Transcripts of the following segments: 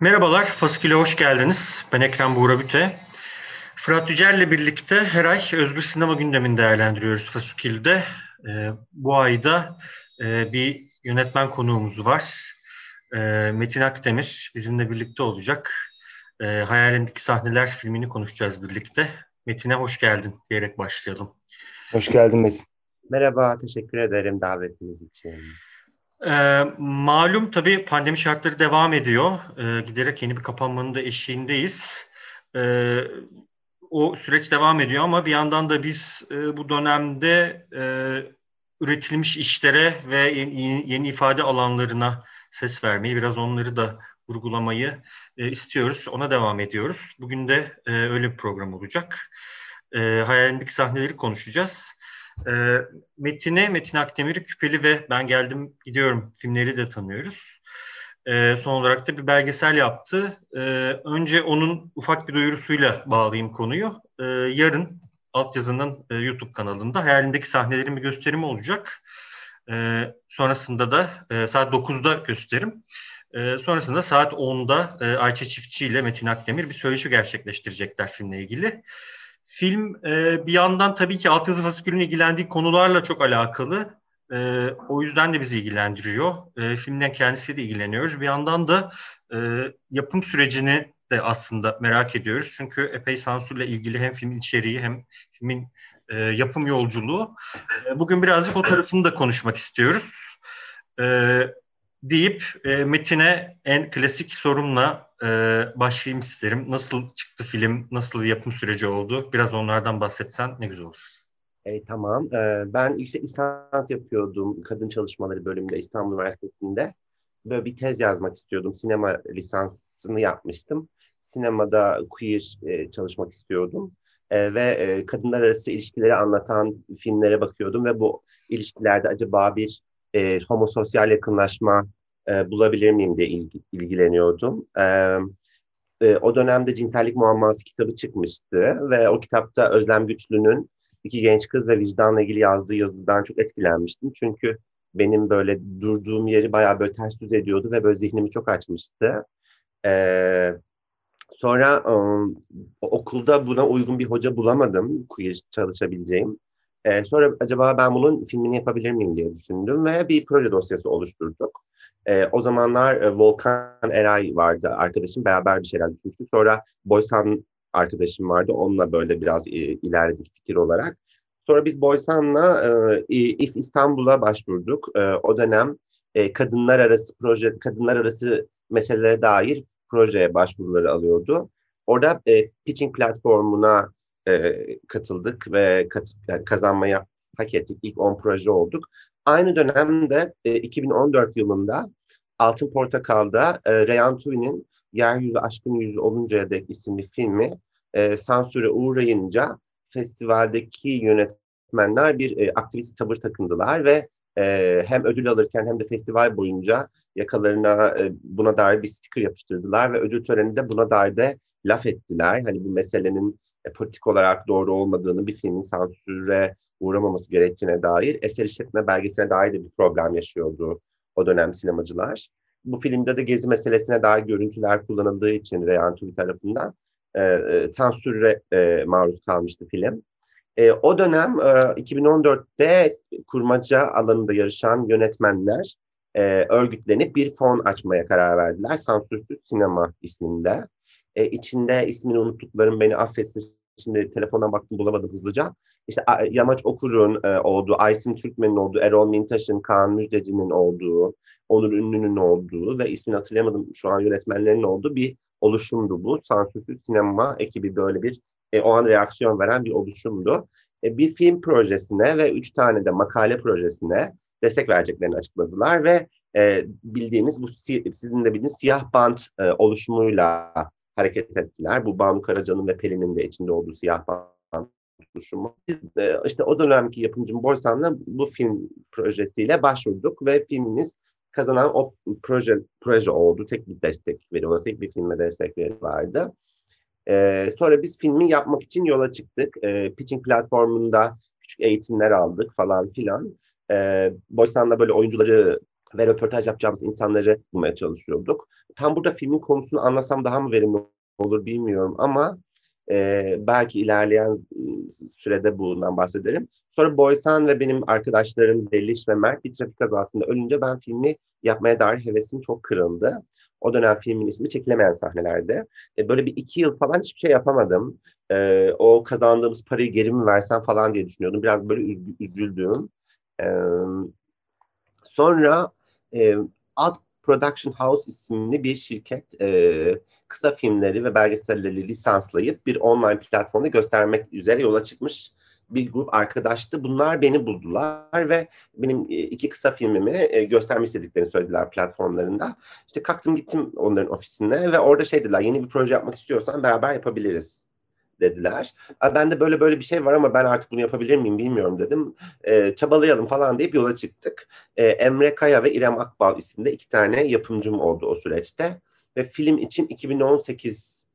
Merhabalar, Fasikül'e hoş geldiniz. Ben Ekrem Buğra Büte. Fırat Yücel'le birlikte her ay Özgür Sinema gündemini değerlendiriyoruz Fasikül'de. Ee, bu ayda e, bir yönetmen konuğumuz var. E, Metin Akdemir bizimle birlikte olacak. E, Hayalimdeki Sahneler filmini konuşacağız birlikte. Metin'e hoş geldin diyerek başlayalım. Hoş geldin Metin. Merhaba, teşekkür ederim davetiniz için. Ee, malum tabii pandemi şartları devam ediyor. Ee, giderek yeni bir kapanmanın da eşiğindeyiz. Ee, o süreç devam ediyor ama bir yandan da biz e, bu dönemde e, üretilmiş işlere ve yeni, yeni ifade alanlarına ses vermeyi, biraz onları da vurgulamayı e, istiyoruz. Ona devam ediyoruz. Bugün de e, öyle bir program olacak. E, hayalindeki sahneleri konuşacağız. E, Metin'e, Metin Akdemir'i Küpeli ve Ben Geldim Gidiyorum filmleri de tanıyoruz. E, son olarak da bir belgesel yaptı. E, önce onun ufak bir duyurusuyla bağlayayım konuyu. E, yarın Altyazı'nın e, YouTube kanalında hayalindeki sahnelerin bir gösterimi olacak. E, sonrasında da e, saat 9'da gösterim. E, sonrasında saat 10'da e, Ayça Çiftçi ile Metin Akdemir bir söyleşi gerçekleştirecekler filmle ilgili. Film e, bir yandan tabii ki altyazı fasikülünün ilgilendiği konularla çok alakalı. E, o yüzden de bizi ilgilendiriyor. E, filmden kendisi de ilgileniyoruz. Bir yandan da e, yapım sürecini de aslında merak ediyoruz. Çünkü epey sansürle ilgili hem filmin içeriği hem filmin e, yapım yolculuğu. E, bugün birazcık o tarafını da konuşmak istiyoruz. E, deyip e, Metin'e en klasik sorumla e, başlayayım isterim. Nasıl çıktı film, nasıl bir yapım süreci oldu? Biraz onlardan bahsetsen ne güzel olur. E, tamam. E, ben yüksek lisans yapıyordum kadın çalışmaları bölümünde İstanbul Üniversitesi'nde. Böyle bir tez yazmak istiyordum. Sinema lisansını yapmıştım. Sinemada queer e, çalışmak istiyordum. E, ve e, kadınlar arası ilişkileri anlatan filmlere bakıyordum ve bu ilişkilerde acaba bir e, homososyal yakınlaşma e, bulabilir miyim diye ilgi, ilgileniyordum. E, e, o dönemde Cinsellik Muamması kitabı çıkmıştı ve o kitapta Özlem Güçlü'nün iki genç kız ve vicdanla ilgili yazdığı yazıdan çok etkilenmiştim. Çünkü benim böyle durduğum yeri bayağı böyle ters düz ediyordu ve böyle zihnimi çok açmıştı. Ee, sonra um, okulda buna uygun bir hoca bulamadım queer çalışabileceğim. Ee, sonra acaba ben bunun filmini yapabilir miyim diye düşündüm ve bir proje dosyası oluşturduk. Ee, o zamanlar e, Volkan Eray vardı arkadaşım beraber bir şeyler düşünmüştük. Sonra Boysan arkadaşım vardı onunla böyle biraz e, ilerledik fikir olarak. Sonra biz Boysan'la e, İF İstanbul'a başvurduk. E, o dönem e, kadınlar arası proje, kadınlar arası meselelere dair projeye başvuruları alıyordu. Orada e, pitching platformuna e, katıldık ve kat, yani kazanmayı hak ettik. İlk 10 proje olduk. Aynı dönemde e, 2014 yılında Altın Portakal'da e, Reyhan Tuvi'nin Yeryüzü Aşkın Yüzü Oluncaya Dek isimli filmi e, sansüre uğrayınca festivaldeki yönetmenler bir e, aktivist tavır takındılar ve e, hem ödül alırken hem de festival boyunca yakalarına e, buna dair bir sticker yapıştırdılar ve ödül töreninde buna dair de laf ettiler. Hani bu meselenin e, politik olarak doğru olmadığını, bir filmin sansüre uğramaması gerektiğine dair eser işletme belgesine dair de bir problem yaşıyordu o dönem sinemacılar. Bu filmde de gezi meselesine dair görüntüler kullanıldığı için Reyhan Tuvi tarafından e, e, sansüre e, maruz kalmıştı film. E, o dönem e, 2014'te kurmaca alanında yarışan yönetmenler e, örgütlenip bir fon açmaya karar verdiler. Sansürsüz Sinema isminde. E, içinde ismini unuttuklarım beni affetsin. Şimdi telefondan baktım bulamadım hızlıca. İşte Yamaç Okur'un e, olduğu, Aysim Türkmen'in olduğu, Erol Mintaş'ın, Kaan Müjdeci'nin olduğu, Onur Ünlü'nün olduğu ve ismini hatırlayamadım şu an yönetmenlerin olduğu bir oluşumdu bu. Sansürsüz sinema ekibi böyle bir e, o an reaksiyon veren bir oluşumdu. E, bir film projesine ve üç tane de makale projesine destek vereceklerini açıkladılar ve e, bildiğiniz bu sizin de bildiğiniz siyah bant e, oluşumuyla hareket ettiler. Bu Banu Karaca'nın ve Pelin'in de içinde olduğu siyah oluşumu. Biz e, işte o dönemki yapımcım Boysan'la bu film projesiyle başvurduk ve filmimiz kazanan o proje proje oldu. Tek bir destek veriyorlar. Tek bir filme destek veriyorlardı. Ee, sonra biz filmi yapmak için yola çıktık. Ee, pitching platformunda küçük eğitimler aldık falan filan. Ee, Boysan'la böyle oyuncuları ve röportaj yapacağımız insanları bulmaya çalışıyorduk. Tam burada filmin konusunu anlasam daha mı verimli olur bilmiyorum ama e, belki ilerleyen ıı, sürede bundan bahsederim. Sonra Boysan ve benim arkadaşlarım Deliş ve Mert bir trafik kazasında ölünce ben filmi yapmaya dair hevesim çok kırıldı. O dönem filmin ismi çekilemeyen sahnelerde. E, böyle bir iki yıl falan hiçbir şey yapamadım. E, o kazandığımız parayı geri mi versem falan diye düşünüyordum. Biraz böyle üz- üzüldüm. Sonra e, Alt Production House isimli bir şirket e, kısa filmleri ve belgeselleri lisanslayıp bir online platformda göstermek üzere yola çıkmış bir grup arkadaştı. Bunlar beni buldular ve benim iki kısa filmimi e, göstermek istediklerini söylediler platformlarında. İşte kalktım gittim onların ofisine ve orada şey dediler yeni bir proje yapmak istiyorsan beraber yapabiliriz dediler. Ben de böyle böyle bir şey var ama ben artık bunu yapabilir miyim bilmiyorum dedim. E, çabalayalım falan deyip yola çıktık. E, Emre Kaya ve İrem Akbal isimde iki tane yapımcım oldu o süreçte. Ve film için 2018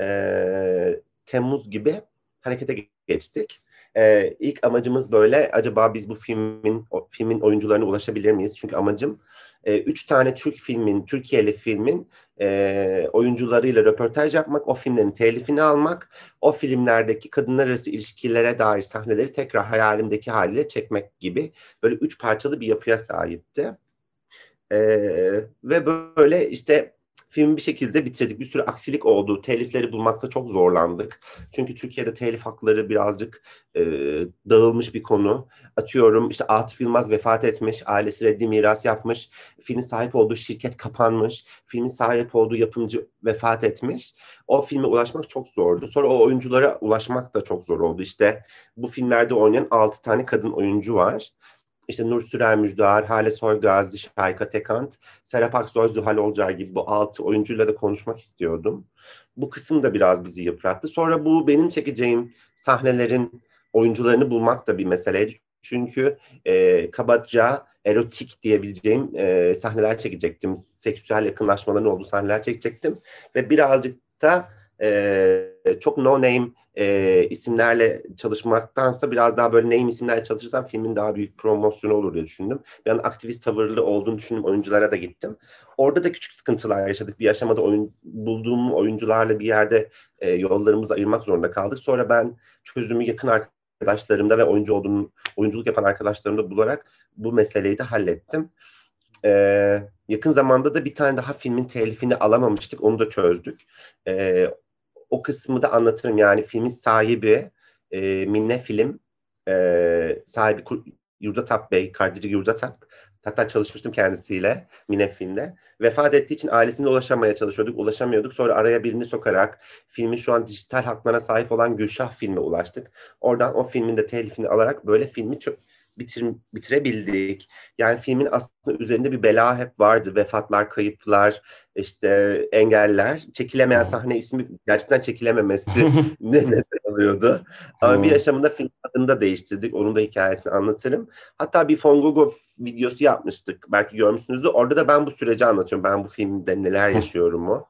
e, Temmuz gibi harekete geçtik. Ee, ilk amacımız böyle acaba biz bu filmin o, filmin oyuncularına ulaşabilir miyiz? Çünkü amacım e, üç tane Türk filmin, Türkiye'li filmin e, oyuncularıyla röportaj yapmak, o filmlerin telifini almak, o filmlerdeki kadınlar arası ilişkilere dair sahneleri tekrar hayalimdeki haliyle çekmek gibi böyle üç parçalı bir yapıya sahipti. E, ve böyle işte filmi bir şekilde bitirdik. Bir sürü aksilik oldu. Telifleri bulmakta çok zorlandık. Çünkü Türkiye'de telif hakları birazcık e, dağılmış bir konu. Atıyorum işte Atıf Yılmaz vefat etmiş. Ailesi reddi miras yapmış. Filmin sahip olduğu şirket kapanmış. Filmin sahip olduğu yapımcı vefat etmiş. O filme ulaşmak çok zordu. Sonra o oyunculara ulaşmak da çok zor oldu. İşte bu filmlerde oynayan 6 tane kadın oyuncu var işte Nur Sürer Müjdar, Hale Soygazi, Şayka Tekant, Serap Aksoy, Zuhal Olcay gibi bu altı oyuncuyla da konuşmak istiyordum. Bu kısım da biraz bizi yıprattı. Sonra bu benim çekeceğim sahnelerin oyuncularını bulmak da bir meseleydi. Çünkü e, kabaca erotik diyebileceğim e, sahneler çekecektim. Seksüel yakınlaşmaların olduğu sahneler çekecektim. Ve birazcık da e, çok no name e, isimlerle çalışmaktansa biraz daha böyle name isimlerle çalışırsam filmin daha büyük promosyonu olur diye düşündüm. An aktivist tavırlı olduğunu düşündüm. Oyunculara da gittim. Orada da küçük sıkıntılar yaşadık. Bir aşamada oyun, bulduğum oyuncularla bir yerde e, yollarımızı ayırmak zorunda kaldık. Sonra ben çözümü yakın arkadaşlarımda ve oyuncu olduğunu, oyunculuk yapan arkadaşlarımda bularak bu meseleyi de hallettim. Ee, yakın zamanda da bir tane daha filmin telifini alamamıştık. Onu da çözdük. Ee, o kısmı da anlatırım. Yani filmin sahibi e, Minne Film e, sahibi Yurdatap Bey, Kadri Yurdatap. Hatta çalışmıştım kendisiyle Mine Film'de. Vefat ettiği için ailesine ulaşamaya çalışıyorduk. Ulaşamıyorduk. Sonra araya birini sokarak filmi şu an dijital haklarına sahip olan Gülşah filme ulaştık. Oradan o filmin de telifini alarak böyle filmi çok bitir, bitirebildik. Yani filmin aslında üzerinde bir bela hep vardı. Vefatlar, kayıplar, işte engeller. Çekilemeyen sahne ismi gerçekten çekilememesi ne neden alıyordu. Ama bir yaşamında film adını da değiştirdik. Onun da hikayesini anlatırım. Hatta bir Fongogo videosu yapmıştık. Belki görmüşsünüzdür. Orada da ben bu süreci anlatıyorum. Ben bu filmde neler yaşıyorum o.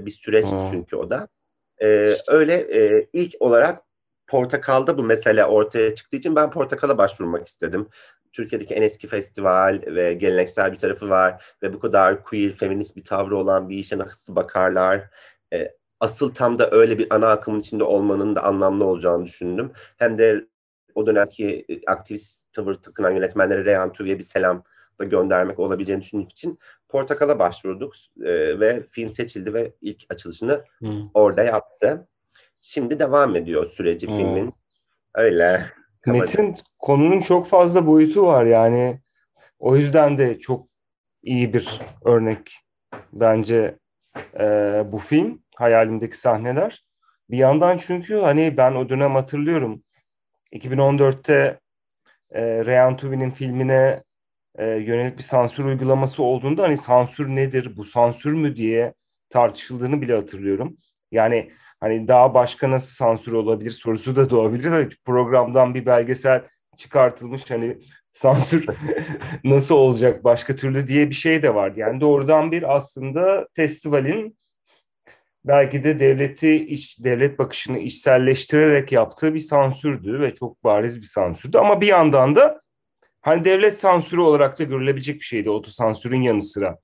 Bir süreçti çünkü o da. Ee, öyle e, ilk olarak Portakal'da bu mesele ortaya çıktığı için ben Portakal'a başvurmak istedim. Türkiye'deki en eski festival ve geleneksel bir tarafı var ve bu kadar queer, feminist bir tavrı olan bir işe nasıl bakarlar. E, asıl tam da öyle bir ana akımın içinde olmanın da anlamlı olacağını düşündüm. Hem de o dönemki e, aktivist tavır takınan yönetmenlere Reyhan Tüvi'ye bir selam da göndermek olabileceğini düşündüğüm için Portakal'a başvurduk e, ve film seçildi ve ilk açılışını hmm. orada yaptı. Şimdi devam ediyor süreci hmm. filmin. Öyle. Metin konunun çok fazla boyutu var yani. O yüzden de çok iyi bir örnek bence e, bu film. Hayalimdeki sahneler. Bir yandan çünkü hani ben o dönem hatırlıyorum. 2014'te e, Reyhan Tuvi'nin filmine e, yönelik bir sansür uygulaması olduğunda hani sansür nedir, bu sansür mü diye tartışıldığını bile hatırlıyorum. Yani hani daha başka nasıl sansür olabilir sorusu da doğabilir. Programdan bir belgesel çıkartılmış hani sansür nasıl olacak başka türlü diye bir şey de vardı. Yani doğrudan bir aslında festivalin belki de devleti iç devlet bakışını içselleştirerek yaptığı bir sansürdü ve çok bariz bir sansürdü ama bir yandan da hani devlet sansürü olarak da görülebilecek bir şeydi otosansürün yanı sıra.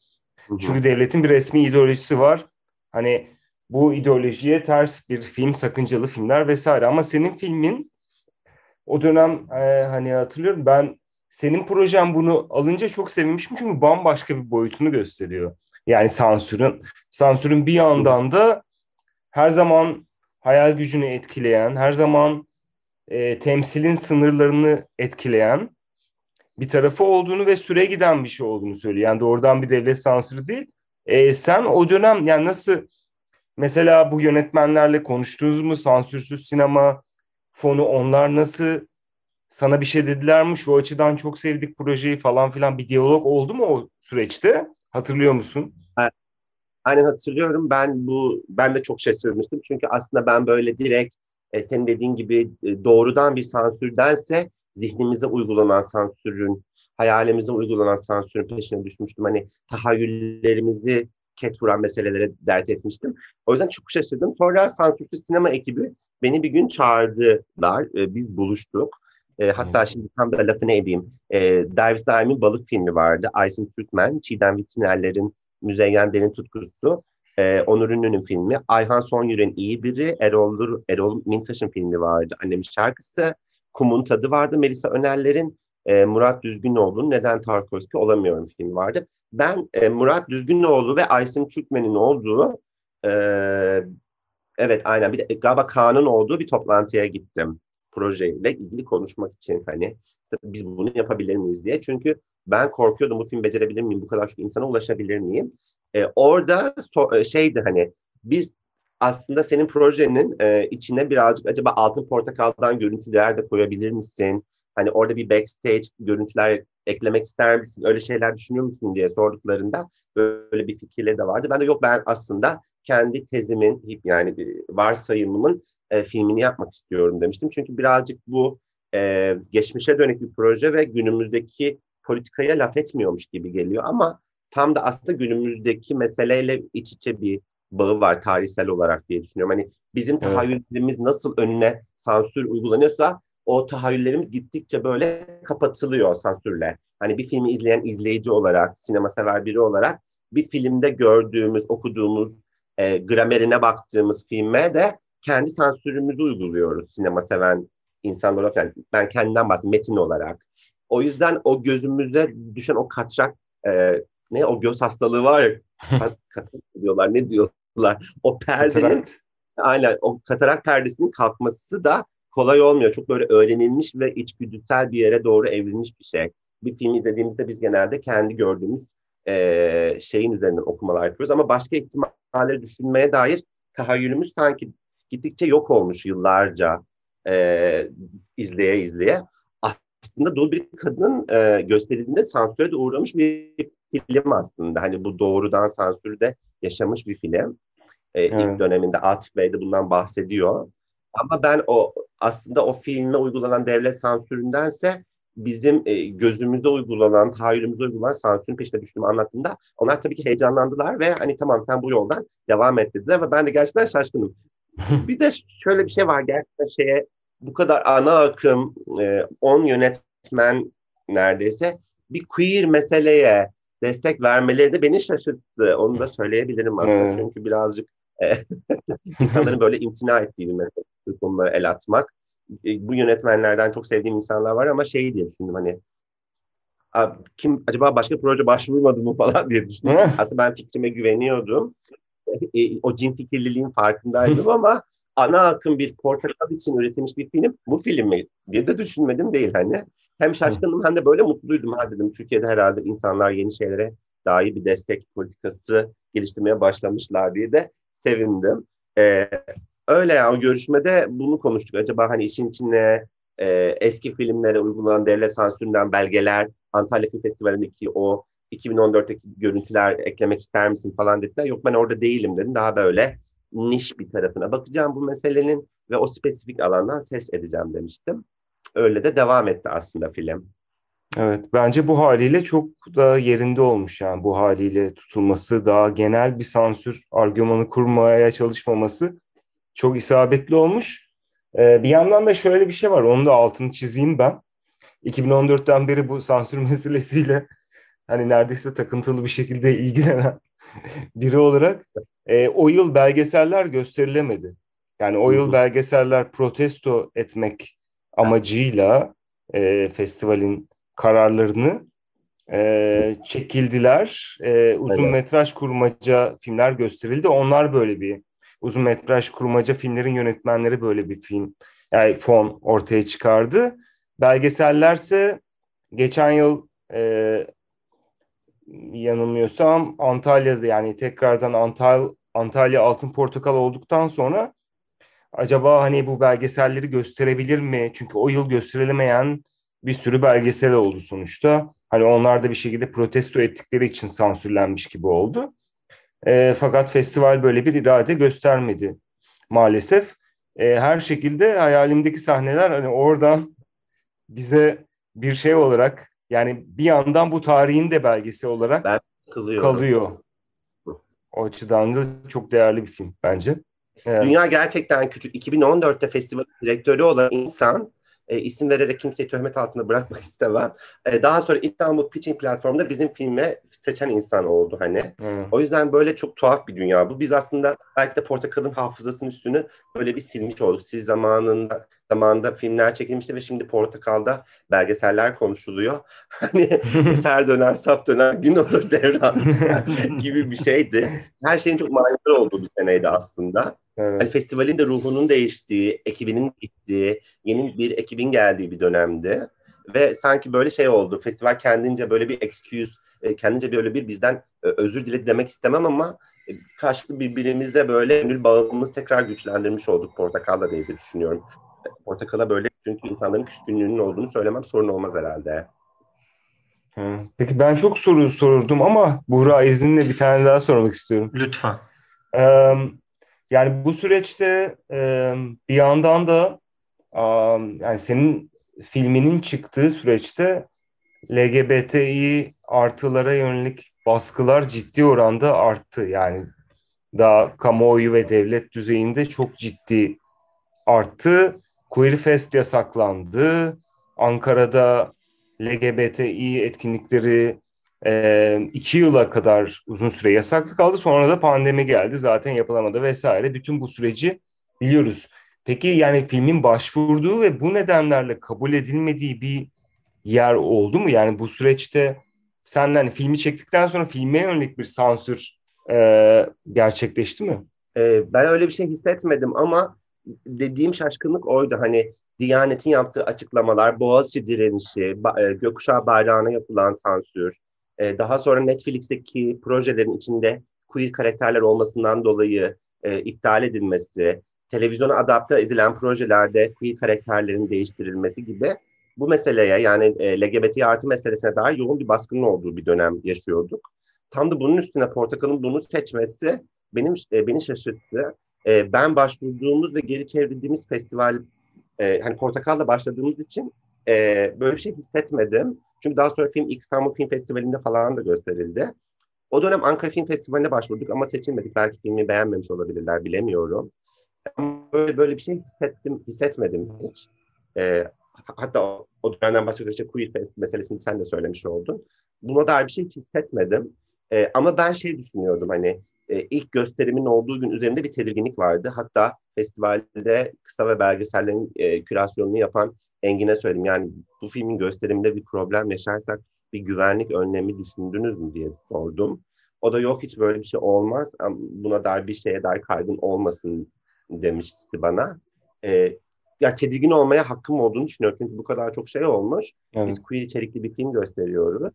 Hı hı. Çünkü devletin bir resmi ideolojisi var. Hani bu ideolojiye ters bir film, sakıncalı filmler vesaire ama senin filmin o dönem e, hani hatırlıyorum ben senin projen bunu alınca çok sevinmişim çünkü bambaşka bir boyutunu gösteriyor. Yani sansürün sansürün bir yandan da her zaman hayal gücünü etkileyen, her zaman e, temsilin sınırlarını etkileyen bir tarafı olduğunu ve süre giden bir şey olduğunu söylüyor. Yani doğrudan bir devlet sansürü değil. E, sen o dönem yani nasıl mesela bu yönetmenlerle konuştunuz mu? Sansürsüz sinema fonu onlar nasıl sana bir şey dediler mi? Şu açıdan çok sevdik projeyi falan filan bir diyalog oldu mu o süreçte? Hatırlıyor musun? Aynen hatırlıyorum. Ben bu ben de çok şaşırmıştım. Çünkü aslında ben böyle direkt e, senin dediğin gibi e, doğrudan bir sansürdense zihnimize uygulanan sansürün, hayalimize uygulanan sansürün peşine düşmüştüm. Hani tahayyüllerimizi ket vuran meselelere dert etmiştim. O yüzden çok şaşırdım. Sonra sansürsüz sinema ekibi beni bir gün çağırdılar. E, biz buluştuk. E, hatta şimdi tam da lafını edeyim. E, Derviş Daim'in balık filmi vardı. Aysin Türkmen, Çiğdem Vitnerler'in Müzeyyen Derin Tutkusu, e, Onur Ünlü'nün filmi, Ayhan Sonyür'ün İyi Biri, Erol, Erol Mintaş'ın filmi vardı, Annemin Şarkısı, Kum'un Tadı vardı, Melisa Önerler'in e, Murat Düzgünoğlu'nun Neden Tarkovski Olamıyorum filmi vardı. Ben e, Murat Düzgünoğlu ve Aysin Türkmen'in olduğu, e, evet aynen bir de galiba Kaan'ın olduğu bir toplantıya gittim projeyle ilgili konuşmak için hani biz bunu yapabilir miyiz diye. Çünkü ben korkuyordum bu film becerebilir miyim, bu kadar çok insana ulaşabilir miyim? Ee, orada so- e, şeydi hani biz aslında senin projenin e, içine birazcık acaba altın portakaldan görüntüler de koyabilir misin? Hani orada bir backstage görüntüler eklemek ister misin? Öyle şeyler düşünüyor musun diye sorduklarında böyle bir fikirleri de vardı. Ben de yok ben aslında kendi tezimin yani varsayımımın e, filmini yapmak istiyorum demiştim. Çünkü birazcık bu e, geçmişe dönük bir proje ve günümüzdeki politikaya laf etmiyormuş gibi geliyor ama tam da aslında günümüzdeki meseleyle iç içe bir bağı var tarihsel olarak diye düşünüyorum. Hani bizim tahayyüllerimiz nasıl önüne sansür uygulanıyorsa o tahayyüllerimiz gittikçe böyle kapatılıyor sansürle. Hani bir filmi izleyen izleyici olarak, sinema sever biri olarak bir filmde gördüğümüz, okuduğumuz, e, gramerine baktığımız filme de kendi sansürümüzü uyguluyoruz sinema seven insanlar olarak. Yani ben kendimden bahsedeyim metin olarak. O yüzden o gözümüze düşen o katrak e, ne o göz hastalığı var ya kat, diyorlar ne diyorlar o perdenin katarak. aynen o katarak perdesinin kalkması da kolay olmuyor. Çok böyle öğrenilmiş ve içgüdüsel bir yere doğru evrilmiş bir şey. Bir film izlediğimizde biz genelde kendi gördüğümüz e, şeyin üzerinden okumalar yapıyoruz ama başka ihtimalleri düşünmeye dair tahayyülümüz sanki gittikçe yok olmuş yıllarca e, izleye izleye. Aslında dolu bir kadın e, gösterildiğinde sansüre de uğramış bir film aslında. Hani bu doğrudan sansürü de yaşamış bir film. E, evet. İlk döneminde Atif Bey de bundan bahsediyor. Ama ben o aslında o filme uygulanan devlet sansüründense bizim e, gözümüze uygulanan, tahayyülümüze uygulanan sansürün peşine düştüğümü anlattığımda onlar tabii ki heyecanlandılar ve hani tamam sen bu yoldan devam et dediler ve ben de gerçekten şaşkınım. bir de şöyle bir şey var gerçekten şeye bu kadar ana akım 10 e, yönetmen neredeyse bir queer meseleye destek vermeleri de beni şaşırttı. Onu da söyleyebilirim aslında. Çünkü birazcık e, insanların böyle imtina ettiği bir mesele konulara el atmak. E, bu yönetmenlerden çok sevdiğim insanlar var ama şey diye düşündüm hani kim acaba başka proje başvurmadı mı falan diye düşündüm. Aslında ben fikrime güveniyordum. E, o cin fikirliliğin farkındaydım ama ana akım bir portakal için üretilmiş bir film bu film mi diye de düşünmedim değil hani. Hem şaşkındım hem de böyle mutluydum. Ha dedim Türkiye'de herhalde insanlar yeni şeylere iyi bir destek politikası geliştirmeye başlamışlar diye de sevindim. Ee, öyle yani o görüşmede bunu konuştuk. Acaba hani işin içine e, eski filmlere uygulanan devlet sansüründen belgeler, Antalya Film Festivali'ndeki o 2014'teki görüntüler eklemek ister misin falan dediler. Yok ben orada değilim dedim. Daha böyle niş bir tarafına bakacağım bu meselenin ve o spesifik alandan ses edeceğim demiştim. Öyle de devam etti aslında film. Evet, bence bu haliyle çok da yerinde olmuş yani bu haliyle tutulması, daha genel bir sansür argümanı kurmaya çalışmaması çok isabetli olmuş. Ee, bir yandan da şöyle bir şey var, onu da altını çizeyim ben. 2014'ten beri bu sansür meselesiyle hani neredeyse takıntılı bir şekilde ilgilenen biri olarak e, o yıl belgeseller gösterilemedi. Yani o yıl belgeseller protesto etmek amacıyla e, festivalin kararlarını e, çekildiler. E, uzun metraj kurmaca filmler gösterildi. Onlar böyle bir uzun metraj kurmaca filmlerin yönetmenleri böyle bir film yani fon ortaya çıkardı. Belgesellerse geçen yıl e, yanılmıyorsam Antalya'da yani tekrardan Antal Antalya Altın Portakal olduktan sonra acaba hani bu belgeselleri gösterebilir mi? Çünkü o yıl gösterilemeyen bir sürü belgesel oldu sonuçta. Hani onlar da bir şekilde protesto ettikleri için sansürlenmiş gibi oldu. E, fakat festival böyle bir irade göstermedi maalesef. E, her şekilde hayalimdeki sahneler hani oradan bize bir şey olarak yani bir yandan bu tarihin de belgesi olarak ben kalıyor. O açıdan da çok değerli bir film bence. Evet. Dünya gerçekten küçük. 2014'te festival direktörü olan insan e, isim vererek kimseyi töhmet altında bırakmak istemem. E, daha sonra İstanbul Pitching platformunda bizim filme seçen insan oldu hani. Hmm. O yüzden böyle çok tuhaf bir dünya bu. Biz aslında belki de Portakal'ın hafızasının üstünü böyle bir silmiş olduk. Siz zamanında zamanında filmler çekilmişti ve şimdi Portakal'da belgeseller konuşuluyor. Hani eser döner, sap döner, gün olur devran gibi bir şeydi. Her şeyin çok manidar olduğu bir seneydi aslında. Evet. Yani festivalin de ruhunun değiştiği, ekibinin gittiği, yeni bir ekibin geldiği bir dönemdi. Ve sanki böyle şey oldu. Festival kendince böyle bir excuse, e, kendince böyle bir bizden e, özür diledi demek istemem ama e, karşılıklı birbirimizle böyle gönül bağımız tekrar güçlendirmiş olduk Portakal'da diye düşünüyorum. Portakal'a böyle çünkü insanların küskünlüğünün olduğunu söylemem sorun olmaz herhalde. Peki ben çok soru sorurdum ama Buğra izninle bir tane daha sormak istiyorum. Lütfen. Ee, yani bu süreçte e, bir yandan da um, yani senin filminin çıktığı süreçte LGBTİ artılara yönelik baskılar ciddi oranda arttı. Yani daha kamuoyu ve devlet düzeyinde çok ciddi arttı. Queer Fest yasaklandı. Ankara'da LGBTİ etkinlikleri e, iki yıla kadar uzun süre yasaklı kaldı. Sonra da pandemi geldi. Zaten yapılamadı vesaire. Bütün bu süreci biliyoruz. Peki yani filmin başvurduğu ve bu nedenlerle kabul edilmediği bir yer oldu mu? Yani bu süreçte sen hani filmi çektikten sonra filme yönelik bir sansür e, gerçekleşti mi? Ee, ben öyle bir şey hissetmedim ama dediğim şaşkınlık oydu. Hani Diyanet'in yaptığı açıklamalar, Boğaziçi direnişi, Gökkuşağı bayrağına yapılan sansür, e, daha sonra Netflix'teki projelerin içinde queer karakterler olmasından dolayı e, iptal edilmesi, televizyona adapte edilen projelerde queer karakterlerin değiştirilmesi gibi bu meseleye yani e, LGBT artı meselesine dair yoğun bir baskının olduğu bir dönem yaşıyorduk. Tam da bunun üstüne Portakal'ın bunu seçmesi benim e, beni şaşırttı. E, ben başvurduğumuz ve geri çevrildiğimiz festival e, hani Portakal'la başladığımız için e, böyle bir şey hissetmedim. Çünkü daha sonra film İstanbul Film Festivali'nde falan da gösterildi. O dönem Ankara Film Festivali'ne başvurduk ama seçilmedik. Belki filmi beğenmemiş olabilirler bilemiyorum. Ama böyle, böyle bir şey hissettim, hissetmedim hiç. E, hatta o, o dönemden başka Queer Fest meselesini sen de söylemiş oldun. Buna dair bir şey hiç hissetmedim. E, ama ben şey düşünüyordum hani e, ilk gösterimin olduğu gün üzerinde bir tedirginlik vardı. Hatta festivalde kısa ve belgesellerin e, kürasyonunu yapan Engin'e söyledim. Yani bu filmin gösteriminde bir problem yaşarsak bir güvenlik önlemi düşündünüz mü diye sordum. O da yok hiç böyle bir şey olmaz. Buna dair bir şeye dair kaygın olmasın demişti bana. E, ya tedirgin olmaya hakkım olduğunu düşünüyorum. Çünkü bu kadar çok şey olmuş. Evet. Biz queer içerikli bir film gösteriyoruz.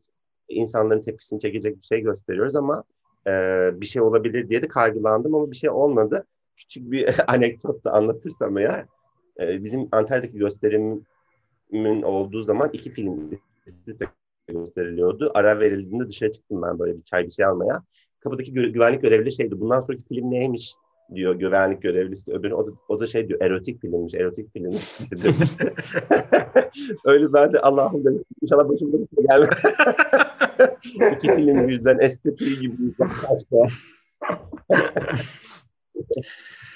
İnsanların tepkisini çekecek bir şey gösteriyoruz ama e, bir şey olabilir diye de kaygılandım ama bir şey olmadı. Küçük bir anekdot da anlatırsam eğer e, bizim Antalya'daki gösterim filmin olduğu zaman iki film gösteriliyordu. Ara verildiğinde dışarı çıktım ben böyle bir çay bir şey almaya. Kapıdaki gü- güvenlik görevli şeydi. Bundan sonraki film neymiş diyor güvenlik görevlisi. Öbürü o da, o da şey diyor erotik filmmiş, erotik filmmiş demişti. Öyle ben de Allah'ım dedim. İnşallah başımıza bir şey gelmez. İki film birden estetiği gibi başta.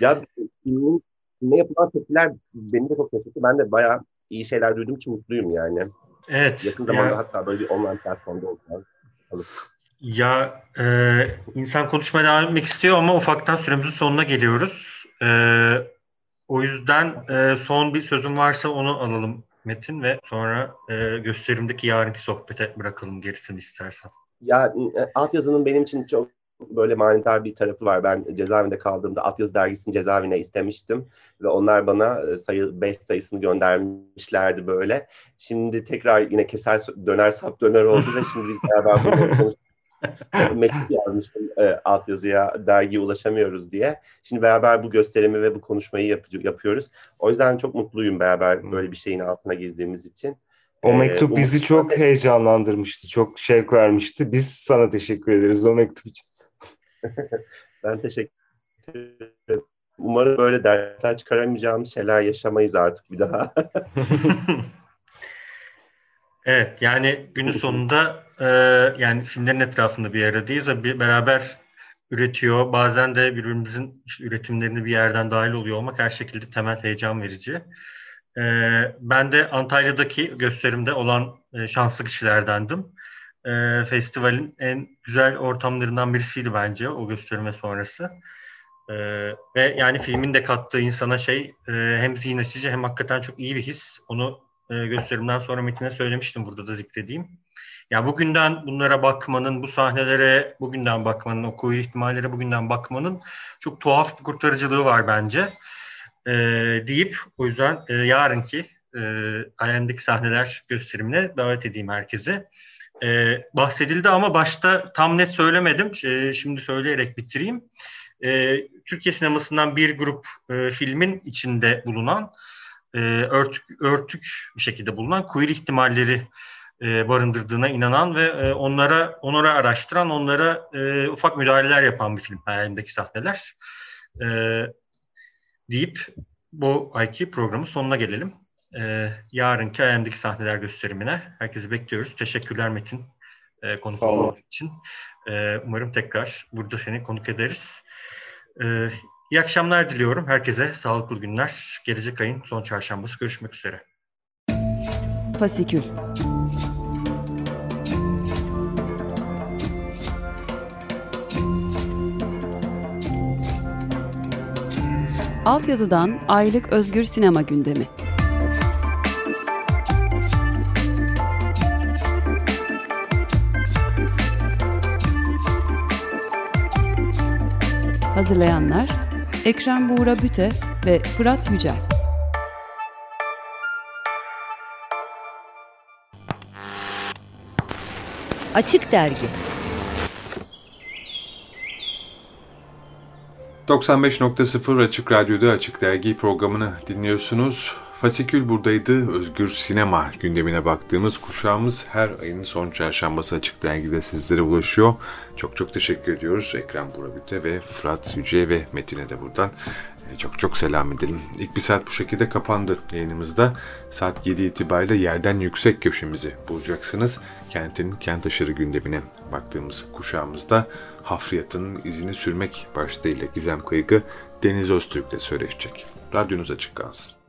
ya filmin filme yapılan tepkiler beni de çok şaşırttı. Ben de bayağı iyi şeyler duyduğum için mutluyum yani. Evet. Yakın zamanda ya, hatta böyle bir online platformda olacağız. ya e, insan konuşmaya devam etmek istiyor ama ufaktan süremizin sonuna geliyoruz. E, o yüzden e, son bir sözüm varsa onu alalım Metin ve sonra e, gösterimdeki yarınki sohbete bırakalım gerisini istersen. Ya e, altyazının benim için çok böyle manidar bir tarafı var. Ben cezaevinde kaldığımda Atyazı dergisini cezaevine istemiştim ve onlar bana e, sayı 5 sayısını göndermişlerdi böyle. Şimdi tekrar yine keser döner sap döner oldu ve şimdi biz beraber konuştuk. mektup yazmıştım e, altyazıya dergiye ulaşamıyoruz diye. Şimdi beraber bu gösterimi ve bu konuşmayı yap- yapıyoruz. O yüzden çok mutluyum beraber böyle bir şeyin altına girdiğimiz için. O mektup Ee, bizi çok heyecanlandırmıştı, çok şevk vermişti. Biz sana teşekkür ederiz o mektup için. Ben teşekkür ederim. Umarım böyle dersler çıkaramayacağımız şeyler yaşamayız artık bir daha. Evet yani günün sonunda e, yani filmlerin etrafında bir aradayız. Bir, beraber üretiyor. Bazen de birbirimizin işte üretimlerine bir yerden dahil oluyor olmak her şekilde temel heyecan verici. E, ben de Antalya'daki gösterimde olan e, şanslı kişilerdendim. E, festivalin en güzel ortamlarından birisiydi bence o gösterime sonrası. E, ve yani filmin de kattığı insana şey e, hem zihin açıcı hem hakikaten çok iyi bir his. Onu e, gösterimden sonra Metin'e söylemiştim burada da zikredeyim. Ya bugünden bunlara bakmanın, bu sahnelere bugünden bakmanın, o queer ihtimallere bugünden bakmanın çok tuhaf bir kurtarıcılığı var bence. E, deyip o yüzden e, yarınki e, IM'deki sahneler gösterimine davet edeyim herkese. E, bahsedildi ama başta tam net söylemedim. E, şimdi söyleyerek bitireyim. E, Türkiye sinemasından bir grup e, filmin içinde bulunan e, örtük, örtük bir şekilde bulunan queer ihtimalleri e, barındırdığına inanan ve e, onlara onlara araştıran, onlara e, ufak müdahaleler yapan bir film hayalimdeki sahneler. E, deyip bu ayki programın sonuna gelelim. E, yarınki hayalimdeki sahneler gösterimine herkesi bekliyoruz. Teşekkürler Metin e, konuk olmak için. E, umarım tekrar burada seni konuk ederiz. E, İyi akşamlar diliyorum. Herkese sağlıklı günler. Gelecek ayın son çarşambası görüşmek üzere. Fasikül Altyazıdan aylık özgür sinema gündemi. Hazırlayanlar Ekrem Buğra Büte ve Fırat Yücel. Açık Dergi 95.0 Açık Radyo'da Açık Dergi programını dinliyorsunuz. Fasikül buradaydı. Özgür sinema gündemine baktığımız kuşağımız her ayın son çarşambası Açık Dergi'de sizlere ulaşıyor. Çok çok teşekkür ediyoruz Ekrem Burabüte ve Fırat Yüce ve Metin'e de buradan e, çok çok selam edelim. İlk bir saat bu şekilde kapandı yayınımızda. Saat 7 itibariyle yerden yüksek köşemizi bulacaksınız. Kentin kent aşırı gündemine baktığımız kuşağımızda hafriyatın izini sürmek başlığıyla Gizem Kıygı Deniz Öztürk'le söyleşecek. Radyonuz açık kalsın.